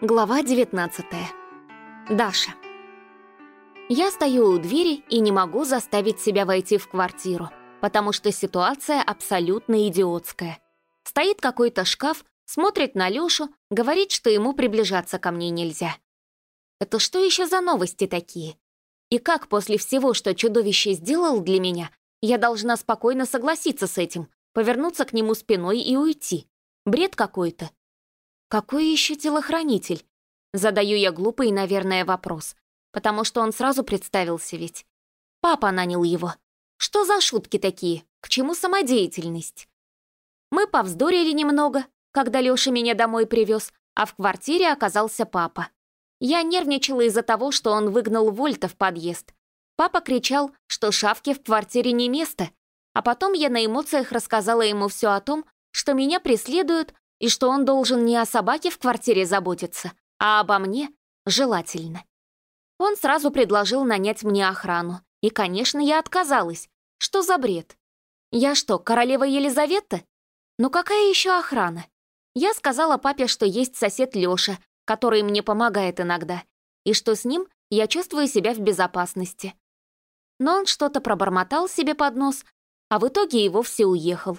Глава 19. Даша. Я стою у двери и не могу заставить себя войти в квартиру, потому что ситуация абсолютно идиотская. Стоит какой-то шкаф, смотрит на Лёшу, говорит, что ему приближаться ко мне нельзя. Это что еще за новости такие? И как после всего, что чудовище сделал для меня, я должна спокойно согласиться с этим, повернуться к нему спиной и уйти? Бред какой-то. Какой еще телохранитель? Задаю я глупый, наверное, вопрос, потому что он сразу представился ведь. Папа нанял его. Что за шутки такие? К чему самодеятельность? Мы повздорили немного, когда Лёша меня домой привез, а в квартире оказался папа. Я нервничала из-за того, что он выгнал Вольта в подъезд. Папа кричал, что шавке в квартире не место, а потом я на эмоциях рассказала ему все о том, что меня преследуют и что он должен не о собаке в квартире заботиться, а обо мне желательно. Он сразу предложил нанять мне охрану, и, конечно, я отказалась. Что за бред? Я что, королева Елизавета? Ну какая еще охрана? Я сказала папе, что есть сосед Лёша, который мне помогает иногда, и что с ним я чувствую себя в безопасности. Но он что-то пробормотал себе под нос, а в итоге и вовсе уехал.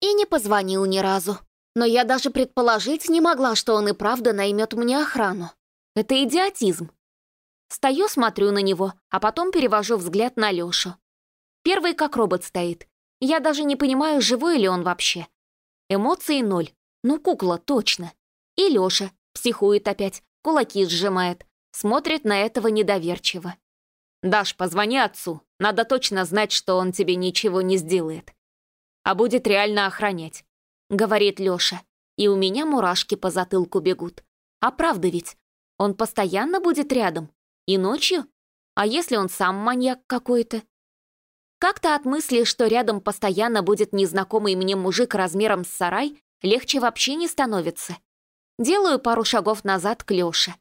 И не позвонил ни разу но я даже предположить не могла, что он и правда наймет мне охрану. Это идиотизм. Стою, смотрю на него, а потом перевожу взгляд на Лёшу. Первый как робот стоит. Я даже не понимаю, живой ли он вообще. Эмоции ноль. Ну, кукла, точно. И Лёша психует опять, кулаки сжимает, смотрит на этого недоверчиво. «Даш, позвони отцу. Надо точно знать, что он тебе ничего не сделает. А будет реально охранять говорит Лёша, и у меня мурашки по затылку бегут. А правда ведь, он постоянно будет рядом? И ночью? А если он сам маньяк какой-то? Как-то от мысли, что рядом постоянно будет незнакомый мне мужик размером с сарай, легче вообще не становится. Делаю пару шагов назад к Лёше.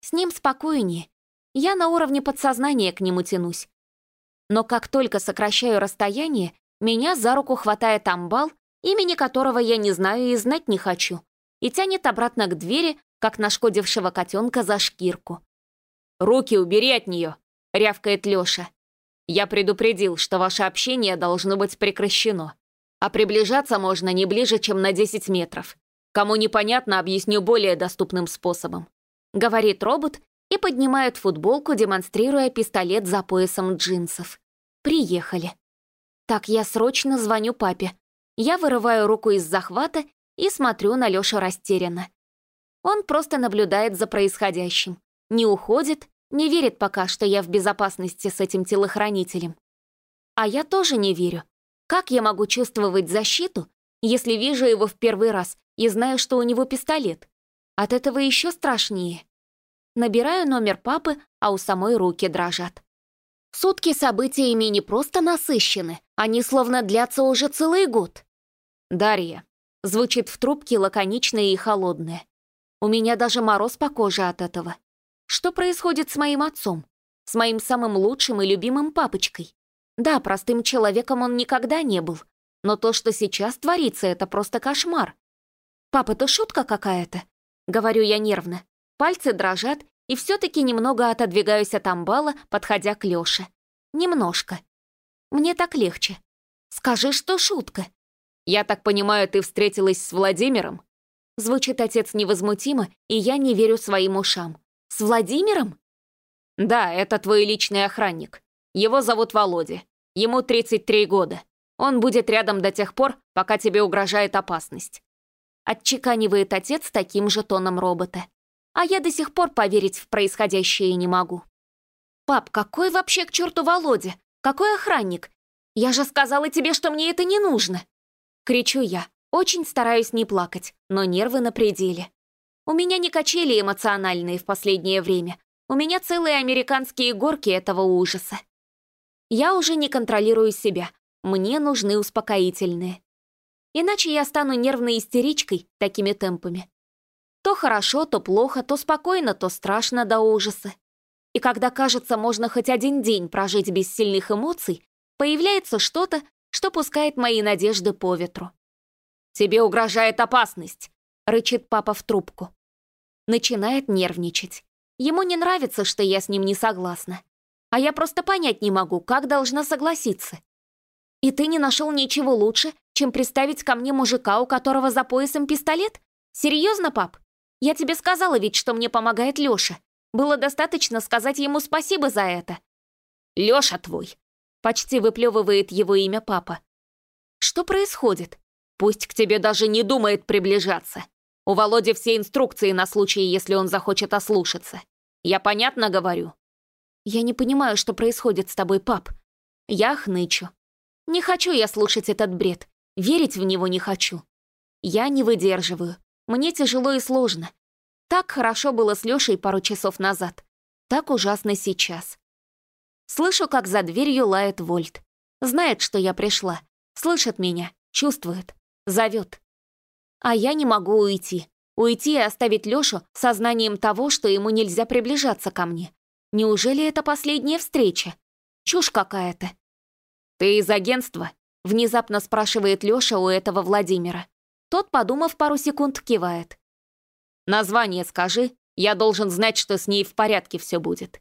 С ним спокойнее. Я на уровне подсознания к нему тянусь. Но как только сокращаю расстояние, меня за руку хватает амбал имени которого я не знаю и знать не хочу, и тянет обратно к двери, как нашкодившего котенка за шкирку. «Руки убери от нее!» — рявкает Леша. «Я предупредил, что ваше общение должно быть прекращено, а приближаться можно не ближе, чем на 10 метров. Кому непонятно, объясню более доступным способом», — говорит робот и поднимает футболку, демонстрируя пистолет за поясом джинсов. «Приехали». «Так, я срочно звоню папе», я вырываю руку из захвата и смотрю на Лёшу растерянно. Он просто наблюдает за происходящим. Не уходит, не верит пока, что я в безопасности с этим телохранителем. А я тоже не верю. Как я могу чувствовать защиту, если вижу его в первый раз и знаю, что у него пистолет? От этого еще страшнее. Набираю номер папы, а у самой руки дрожат. Сутки событиями не просто насыщены, они словно длятся уже целый год. «Дарья». Звучит в трубке лаконичное и холодное. У меня даже мороз по коже от этого. Что происходит с моим отцом? С моим самым лучшим и любимым папочкой? Да, простым человеком он никогда не был. Но то, что сейчас творится, это просто кошмар. «Папа, это шутка какая-то?» Говорю я нервно. Пальцы дрожат, и все таки немного отодвигаюсь от амбала, подходя к Лёше. Немножко. Мне так легче. Скажи, что шутка. «Я так понимаю, ты встретилась с Владимиром?» Звучит отец невозмутимо, и я не верю своим ушам. «С Владимиром?» «Да, это твой личный охранник. Его зовут Володя. Ему 33 года. Он будет рядом до тех пор, пока тебе угрожает опасность». Отчеканивает отец таким же тоном робота. А я до сих пор поверить в происходящее не могу. «Пап, какой вообще к черту Володя? Какой охранник? Я же сказала тебе, что мне это не нужно!» Кричу я. Очень стараюсь не плакать, но нервы на пределе. У меня не качели эмоциональные в последнее время. У меня целые американские горки этого ужаса. Я уже не контролирую себя. Мне нужны успокоительные. Иначе я стану нервной истеричкой такими темпами. То хорошо, то плохо, то спокойно, то страшно до ужаса. И когда кажется, можно хоть один день прожить без сильных эмоций, появляется что-то, что пускает мои надежды по ветру. «Тебе угрожает опасность», — рычит папа в трубку. Начинает нервничать. Ему не нравится, что я с ним не согласна. А я просто понять не могу, как должна согласиться. И ты не нашел ничего лучше, чем представить ко мне мужика, у которого за поясом пистолет? Серьезно, пап? Я тебе сказала ведь, что мне помогает Лёша. Было достаточно сказать ему спасибо за это. Лёша твой. Почти выплевывает его имя папа. Что происходит? Пусть к тебе даже не думает приближаться. У Володи все инструкции на случай, если он захочет ослушаться. Я понятно говорю? Я не понимаю, что происходит с тобой, пап. Я хнычу. Не хочу я слушать этот бред. Верить в него не хочу. Я не выдерживаю. Мне тяжело и сложно. Так хорошо было с Лешей пару часов назад. Так ужасно сейчас. Слышу, как за дверью лает Вольт. Знает, что я пришла. Слышит меня, чувствует, зовет. А я не могу уйти. Уйти и оставить Лёшу сознанием того, что ему нельзя приближаться ко мне. Неужели это последняя встреча? Чушь какая-то. «Ты из агентства?» — внезапно спрашивает Лёша у этого Владимира. Тот, подумав пару секунд, кивает. «Название скажи, я должен знать, что с ней в порядке все будет».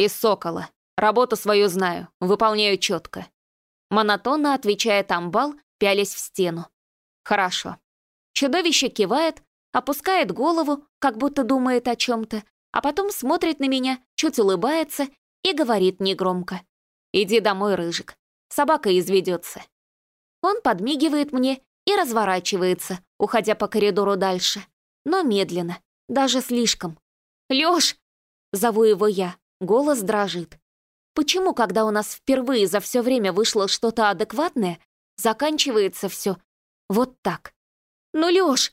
«Из Сокола. Работу свою знаю, выполняю четко. Монотонно отвечает амбал, пялясь в стену. «Хорошо». Чудовище кивает, опускает голову, как будто думает о чем-то, а потом смотрит на меня, чуть улыбается и говорит негромко. «Иди домой, Рыжик, собака изведется». Он подмигивает мне и разворачивается, уходя по коридору дальше, но медленно, даже слишком. «Лёш!» — зову его я, голос дрожит. Почему, когда у нас впервые за все время вышло что-то адекватное, заканчивается все вот так? Ну, Лёш!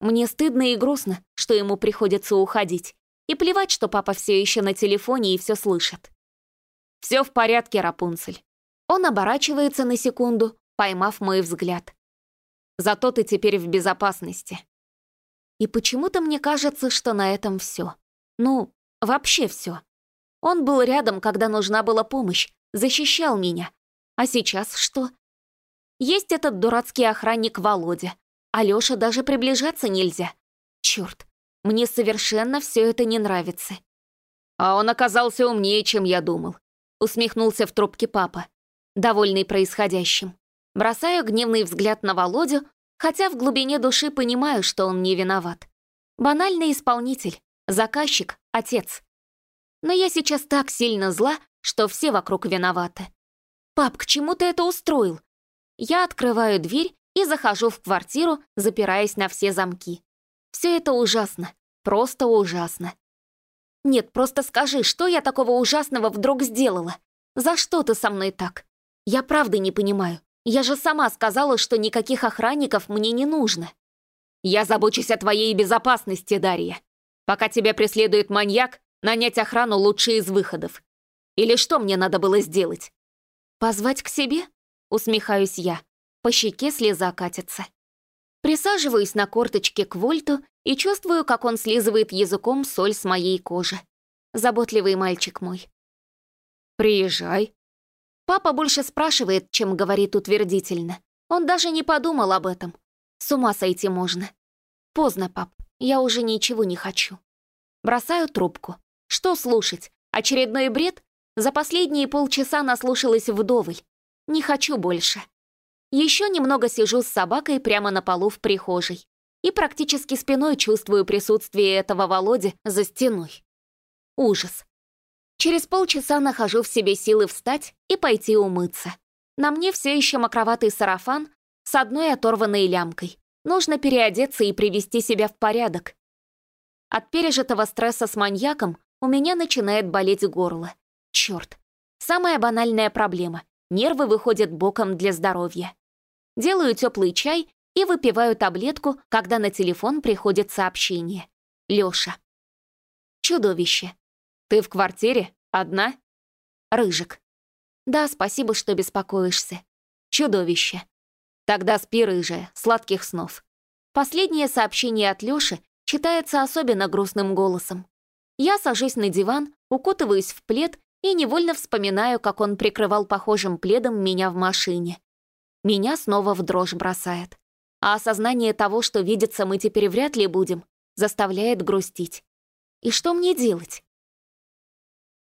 Мне стыдно и грустно, что ему приходится уходить. И плевать, что папа все еще на телефоне и все слышит. Все в порядке, Рапунцель. Он оборачивается на секунду, поймав мой взгляд. Зато ты теперь в безопасности. И почему-то мне кажется, что на этом все. Ну, вообще все. Он был рядом, когда нужна была помощь, защищал меня. А сейчас что? Есть этот дурацкий охранник Володя. Алёша даже приближаться нельзя. Чёрт, мне совершенно все это не нравится. А он оказался умнее, чем я думал. Усмехнулся в трубке папа, довольный происходящим. Бросаю гневный взгляд на Володю, хотя в глубине души понимаю, что он не виноват. Банальный исполнитель, заказчик, отец. Но я сейчас так сильно зла, что все вокруг виноваты. «Пап, к чему ты это устроил?» Я открываю дверь и захожу в квартиру, запираясь на все замки. Все это ужасно, просто ужасно. Нет, просто скажи, что я такого ужасного вдруг сделала? За что ты со мной так? Я правда не понимаю. Я же сама сказала, что никаких охранников мне не нужно. Я забочусь о твоей безопасности, Дарья. Пока тебя преследует маньяк, Нанять охрану лучше из выходов. Или что мне надо было сделать? Позвать к себе? Усмехаюсь я. По щеке слеза катится. Присаживаюсь на корточке к Вольту и чувствую, как он слизывает языком соль с моей кожи. Заботливый мальчик мой. «Приезжай». Папа больше спрашивает, чем говорит утвердительно. Он даже не подумал об этом. С ума сойти можно. Поздно, пап, я уже ничего не хочу. Бросаю трубку. Что слушать? Очередной бред? За последние полчаса наслушалась вдоволь. Не хочу больше. Еще немного сижу с собакой прямо на полу в прихожей и практически спиной чувствую присутствие этого Володи за стеной. Ужас. Через полчаса нахожу в себе силы встать и пойти умыться. На мне все еще мокроватый сарафан с одной оторванной лямкой. Нужно переодеться и привести себя в порядок. От пережитого стресса с маньяком у меня начинает болеть горло. Черт. Самая банальная проблема. Нервы выходят боком для здоровья. Делаю теплый чай и выпиваю таблетку, когда на телефон приходит сообщение. Лёша. Чудовище. Ты в квартире? Одна? Рыжик. Да, спасибо, что беспокоишься. Чудовище. Тогда спи, рыжая, сладких снов. Последнее сообщение от Лёши читается особенно грустным голосом. Я сажусь на диван, укутываюсь в плед и невольно вспоминаю, как он прикрывал похожим пледом меня в машине. Меня снова в дрожь бросает. а осознание того, что видеться мы теперь вряд ли будем, заставляет грустить. И что мне делать?